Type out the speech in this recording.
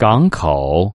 港口。